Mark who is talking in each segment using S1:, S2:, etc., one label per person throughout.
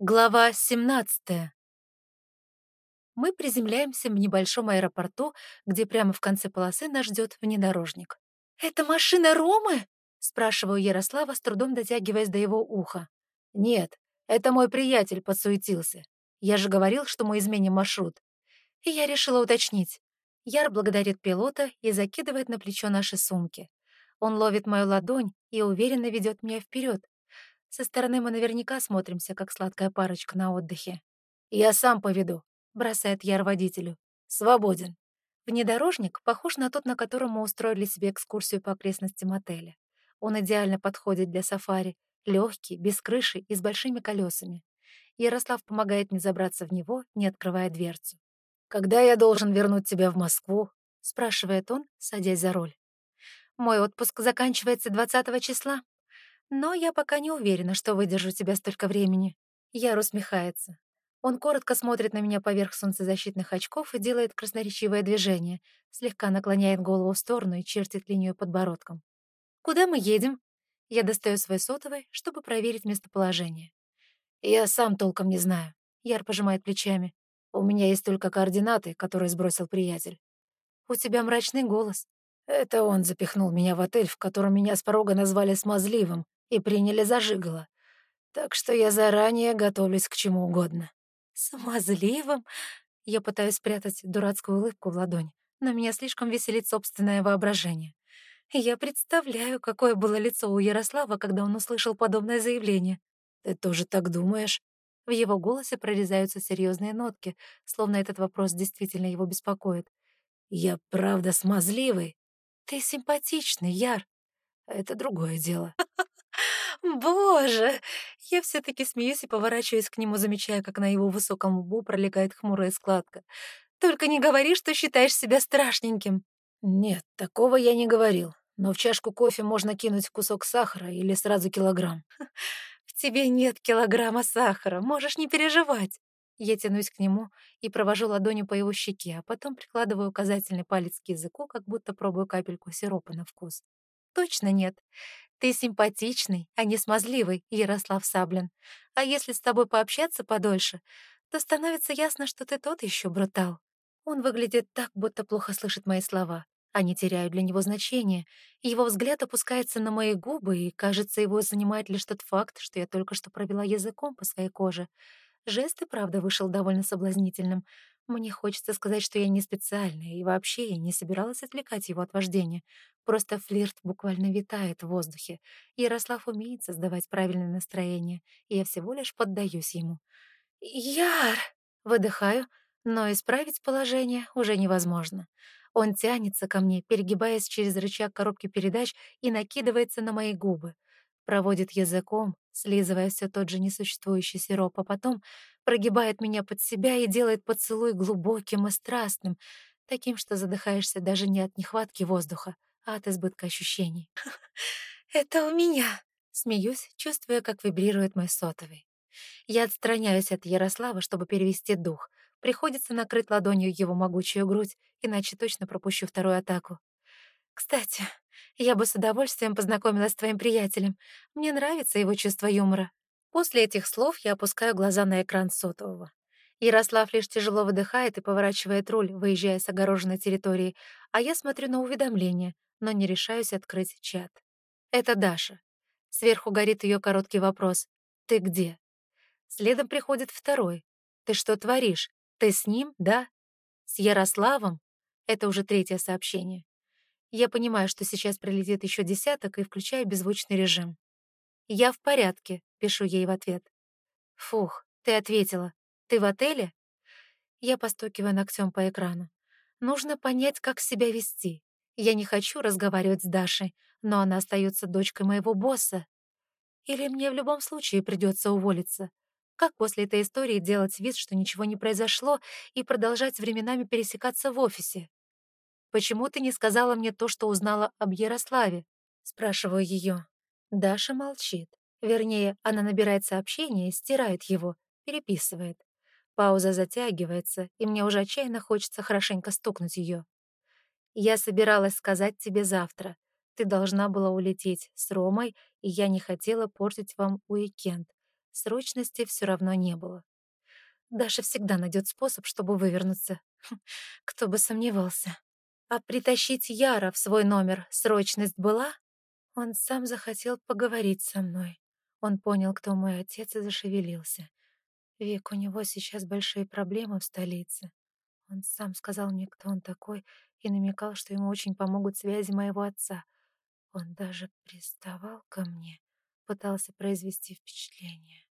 S1: Глава 17. Мы приземляемся в небольшом аэропорту, где прямо в конце полосы нас ждет внедорожник. «Это машина Ромы?» — спрашиваю Ярослава, с трудом дотягиваясь до его уха. «Нет, это мой приятель подсуетился. Я же говорил, что мы изменим маршрут». И я решила уточнить. Яр благодарит пилота и закидывает на плечо наши сумки. Он ловит мою ладонь и уверенно ведет меня вперед, со стороны мы наверняка смотримся, как сладкая парочка на отдыхе. «Я сам поведу», — бросает Яр водителю. «Свободен». Внедорожник похож на тот, на котором мы устроили себе экскурсию по окрестностям отеля. Он идеально подходит для сафари, легкий, без крыши и с большими колесами. Ярослав помогает мне забраться в него, не открывая дверцу. «Когда я должен вернуть тебя в Москву?» — спрашивает он, садясь за руль. «Мой отпуск заканчивается 20 числа», но я пока не уверена, что выдержу тебя столько времени. Яр усмехается. Он коротко смотрит на меня поверх солнцезащитных очков и делает красноречивое движение, слегка наклоняет голову в сторону и чертит линию подбородком. «Куда мы едем?» Я достаю свой сотовый, чтобы проверить местоположение. «Я сам толком не знаю», — Яр пожимает плечами. «У меня есть только координаты, которые сбросил приятель». «У тебя мрачный голос». «Это он запихнул меня в отель, в котором меня с порога назвали смазливым, и приняли зажигало. Так что я заранее готовлюсь к чему угодно. Смазливым? Я пытаюсь спрятать дурацкую улыбку в ладонь, но меня слишком веселит собственное воображение. Я представляю, какое было лицо у Ярослава, когда он услышал подобное заявление. «Ты тоже так думаешь?» В его голосе прорезаются серьезные нотки, словно этот вопрос действительно его беспокоит. «Я правда смазливый?» «Ты симпатичный, Яр». «Это другое дело». Боже! Я все-таки смеюсь и поворачиваюсь к нему, замечая, как на его высоком лбу пролегает хмурая складка. Только не говори, что считаешь себя страшненьким. Нет, такого я не говорил. Но в чашку кофе можно кинуть кусок сахара или сразу килограмм. В тебе нет килограмма сахара, можешь не переживать. Я тянусь к нему и провожу ладонью по его щеке, а потом прикладываю указательный палец к языку, как будто пробую капельку сиропа на вкус. Точно нет. Ты симпатичный, а не смазливый, Ярослав Саблин. А если с тобой пообщаться подольше, то становится ясно, что ты тот еще брутал. Он выглядит так, будто плохо слышит мои слова. Они теряют для него значение. Его взгляд опускается на мои губы, и, кажется, его занимает лишь тот факт, что я только что провела языком по своей коже. Жест и правда вышел довольно соблазнительным. Мне хочется сказать, что я не специальная, и вообще я не собиралась отвлекать его от вождения. Просто флирт буквально витает в воздухе. Ярослав умеет создавать правильное настроение, и я всего лишь поддаюсь ему. «Яр!» — выдыхаю, но исправить положение уже невозможно. Он тянется ко мне, перегибаясь через рычаг коробки передач и накидывается на мои губы. Проводит языком, слизывая все тот же несуществующий сироп, а потом прогибает меня под себя и делает поцелуй глубоким и страстным, таким, что задыхаешься даже не от нехватки воздуха, а от избытка ощущений. «Это у меня!» — смеюсь, чувствуя, как вибрирует мой сотовый. Я отстраняюсь от Ярослава, чтобы перевести дух. Приходится накрыть ладонью его могучую грудь, иначе точно пропущу вторую атаку. «Кстати, я бы с удовольствием познакомилась с твоим приятелем. Мне нравится его чувство юмора». После этих слов я опускаю глаза на экран сотового. Ярослав лишь тяжело выдыхает и поворачивает руль, выезжая с огороженной территории, а я смотрю на уведомление, но не решаюсь открыть чат. Это Даша. Сверху горит ее короткий вопрос «Ты где?». Следом приходит второй «Ты что творишь? Ты с ним, да?» «С Ярославом?» Это уже третье сообщение. Я понимаю, что сейчас прилетит еще десяток, и включаю беззвучный режим. «Я в порядке», — пишу ей в ответ. «Фух, ты ответила. Ты в отеле?» Я постукиваю ногтем по экрану. Нужно понять, как себя вести. Я не хочу разговаривать с Дашей, но она остается дочкой моего босса. Или мне в любом случае придется уволиться. Как после этой истории делать вид, что ничего не произошло, и продолжать временами пересекаться в офисе? «Почему ты не сказала мне то, что узнала об Ярославе?» Спрашиваю ее. Даша молчит. Вернее, она набирает сообщение стирает его, переписывает. Пауза затягивается, и мне уже отчаянно хочется хорошенько стукнуть ее. «Я собиралась сказать тебе завтра. Ты должна была улететь с Ромой, и я не хотела портить вам уикенд. срочности все равно не было. Даша всегда найдет способ, чтобы вывернуться. Кто бы сомневался. А притащить Яра в свой номер срочность была? Он сам захотел поговорить со мной. Он понял, кто мой отец, и зашевелился. Вик, у него сейчас большие проблемы в столице. Он сам сказал мне, кто он такой, и намекал, что ему очень помогут связи моего отца. Он даже приставал ко мне, пытался произвести впечатление.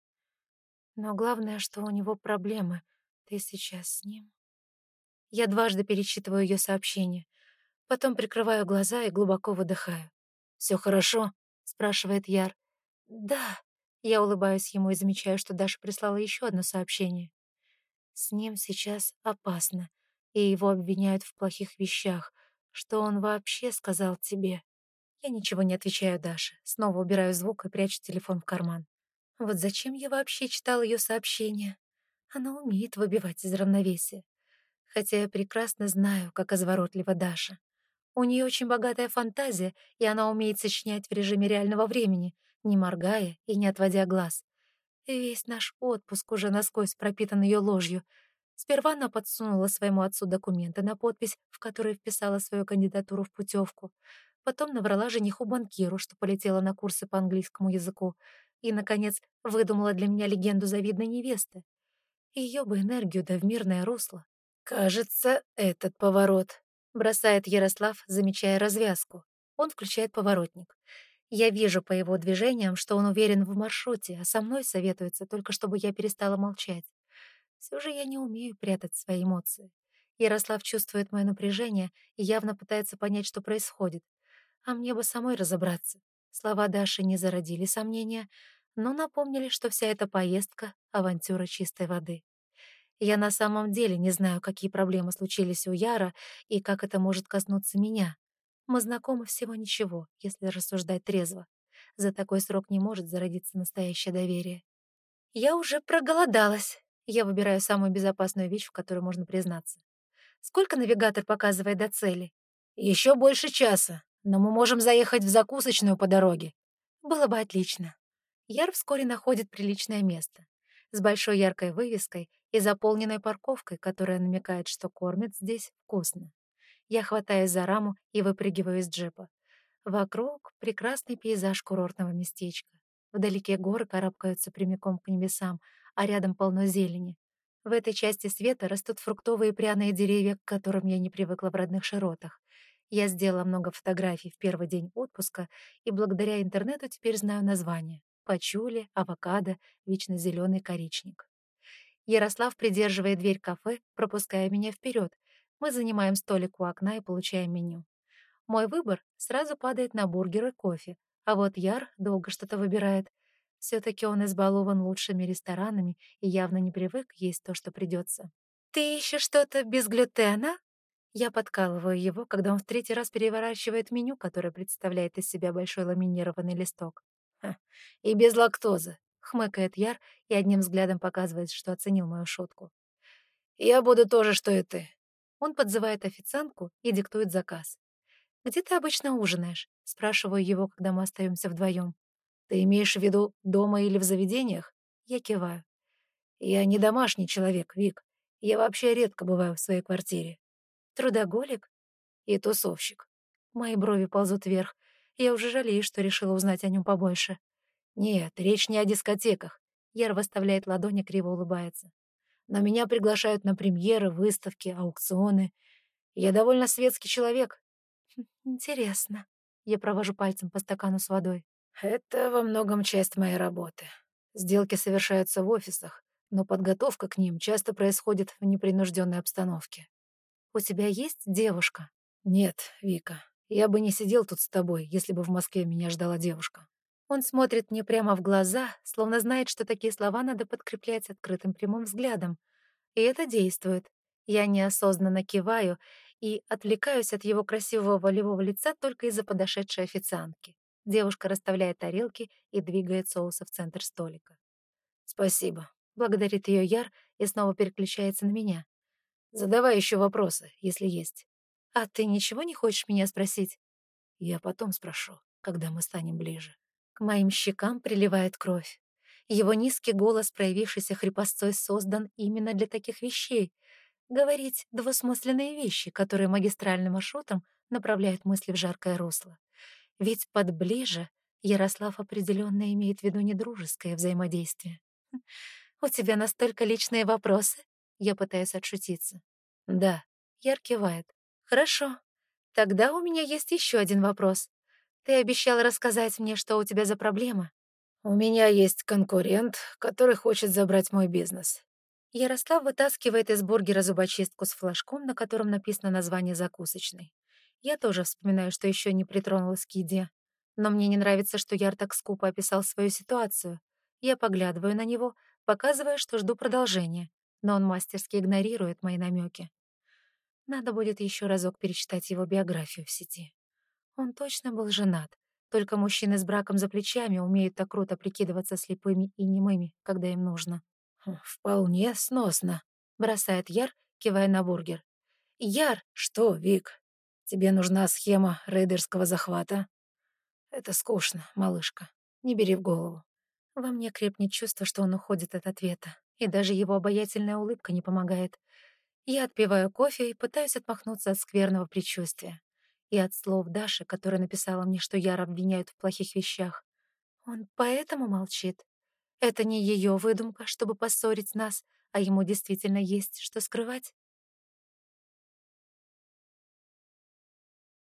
S1: Но главное, что у него проблемы. Ты сейчас с ним? Я дважды перечитываю ее сообщение. Потом прикрываю глаза и глубоко выдыхаю. «Все хорошо?» — спрашивает Яр. «Да». Я улыбаюсь ему и замечаю, что Даша прислала еще одно сообщение. С ним сейчас опасно, и его обвиняют в плохих вещах. Что он вообще сказал тебе? Я ничего не отвечаю Даше. Снова убираю звук и прячу телефон в карман. Вот зачем я вообще читал ее сообщение? Она умеет выбивать из равновесия. Хотя я прекрасно знаю, как изворотлива Даша. У нее очень богатая фантазия, и она умеет сочинять в режиме реального времени, не моргая и не отводя глаз. Весь наш отпуск уже насквозь пропитан ее ложью. Сперва она подсунула своему отцу документы на подпись, в которые вписала свою кандидатуру в путевку. Потом наврала жениху-банкиру, что полетела на курсы по английскому языку. И, наконец, выдумала для меня легенду завидной невесты. Ее бы энергию да в мирное русло. «Кажется, этот поворот», — бросает Ярослав, замечая развязку. Он включает поворотник. Я вижу по его движениям, что он уверен в маршруте, а со мной советуется только, чтобы я перестала молчать. Все же я не умею прятать свои эмоции. Ярослав чувствует мое напряжение и явно пытается понять, что происходит. А мне бы самой разобраться. Слова Даши не зародили сомнения, но напомнили, что вся эта поездка — авантюра чистой воды. Я на самом деле не знаю, какие проблемы случились у Яра и как это может коснуться меня. Мы знакомы всего ничего, если рассуждать трезво. За такой срок не может зародиться настоящее доверие. Я уже проголодалась. Я выбираю самую безопасную вещь, в которой можно признаться. Сколько навигатор показывает до цели? Еще больше часа, но мы можем заехать в закусочную по дороге. Было бы отлично. Яр вскоре находит приличное место. С большой яркой вывеской и заполненной парковкой, которая намекает, что кормят здесь вкусно. Я хватаюсь за раму и выпрыгиваю из джипа. Вокруг прекрасный пейзаж курортного местечка. Вдалеке горы карабкаются прямиком к небесам, а рядом полно зелени. В этой части света растут фруктовые и пряные деревья, к которым я не привыкла в родных широтах. Я сделала много фотографий в первый день отпуска и благодаря интернету теперь знаю названия. Пачули, авокадо, вечно зеленый коричник. Ярослав придерживает дверь кафе, пропуская меня вперед, мы занимаем столик у окна и получаем меню. Мой выбор сразу падает на бургер и кофе, а вот Яр долго что-то выбирает. Все-таки он избалован лучшими ресторанами и явно не привык есть то, что придется. «Ты ищешь что-то без глютена?» Я подкалываю его, когда он в третий раз переворачивает меню, которое представляет из себя большой ламинированный листок. «И без лактозы», — хмыкает Яр и одним взглядом показывает, что оценил мою шутку. «Я буду то же, что и ты. Он подзывает официантку и диктует заказ. «Где ты обычно ужинаешь?» — спрашиваю его, когда мы остаемся вдвоем. «Ты имеешь в виду дома или в заведениях?» Я киваю. «Я не домашний человек, Вик. Я вообще редко бываю в своей квартире». «Трудоголик?» «И тусовщик». Мои брови ползут вверх. Я уже жалею, что решила узнать о нем побольше. «Нет, речь не о дискотеках». Яр выставляет ладони, криво улыбается но меня приглашают на премьеры, выставки, аукционы. Я довольно светский человек. Хм, интересно. Я провожу пальцем по стакану с водой. Это во многом часть моей работы. Сделки совершаются в офисах, но подготовка к ним часто происходит в непринужденной обстановке. У тебя есть девушка? Нет, Вика. Я бы не сидел тут с тобой, если бы в Москве меня ждала девушка. Он смотрит мне прямо в глаза, словно знает, что такие слова надо подкреплять открытым прямым взглядом. И это действует. Я неосознанно киваю и отвлекаюсь от его красивого волевого лица только из-за подошедшей официантки. Девушка расставляет тарелки и двигает соусы в центр столика. «Спасибо», — благодарит ее Яр и снова переключается на меня. «Задавай еще вопросы, если есть». «А ты ничего не хочешь меня спросить?» «Я потом спрошу, когда мы станем ближе». К моим щекам приливает кровь. Его низкий голос, проявившийся хрипосцой, создан именно для таких вещей. Говорить двусмысленные вещи, которые магистральным маршрутом направляют мысли в жаркое русло. Ведь под «ближе» Ярослав определенно имеет в виду недружеское взаимодействие. «У тебя настолько личные вопросы?» Я пытаюсь отшутиться. «Да», — Яр кивает. «Хорошо. Тогда у меня есть еще один вопрос. Ты обещал рассказать мне, что у тебя за проблема.
S2: У меня есть конкурент, который хочет забрать мой бизнес.
S1: Ярослав вытаскивает из бургера зубочистку с флажком, на котором написано название закусочной. Я тоже вспоминаю, что еще не притронулась к еде. Но мне не нравится, что Яр так скупо описал свою ситуацию. Я поглядываю на него, показывая, что жду продолжения, но он мастерски игнорирует мои намеки. Надо будет еще разок перечитать его биографию в сети. Он точно был женат. Только мужчины с браком за плечами умеют так круто прикидываться слепыми и немыми, когда им нужно.
S2: Хм, «Вполне сносно», — бросает Яр, кивая на бургер.
S1: «Яр!»
S2: «Что, Вик? Тебе нужна схема рейдерского захвата?» «Это скучно, малышка. Не бери в голову».
S1: Во мне крепнет чувство, что он уходит от ответа, и даже его обаятельная улыбка не помогает. Я отпиваю кофе и пытаюсь отмахнуться от скверного предчувствия и от слов Даши, которая написала мне, что Яра обвиняют в плохих вещах. Он поэтому молчит. Это не ее выдумка, чтобы поссорить нас, а ему действительно есть что скрывать.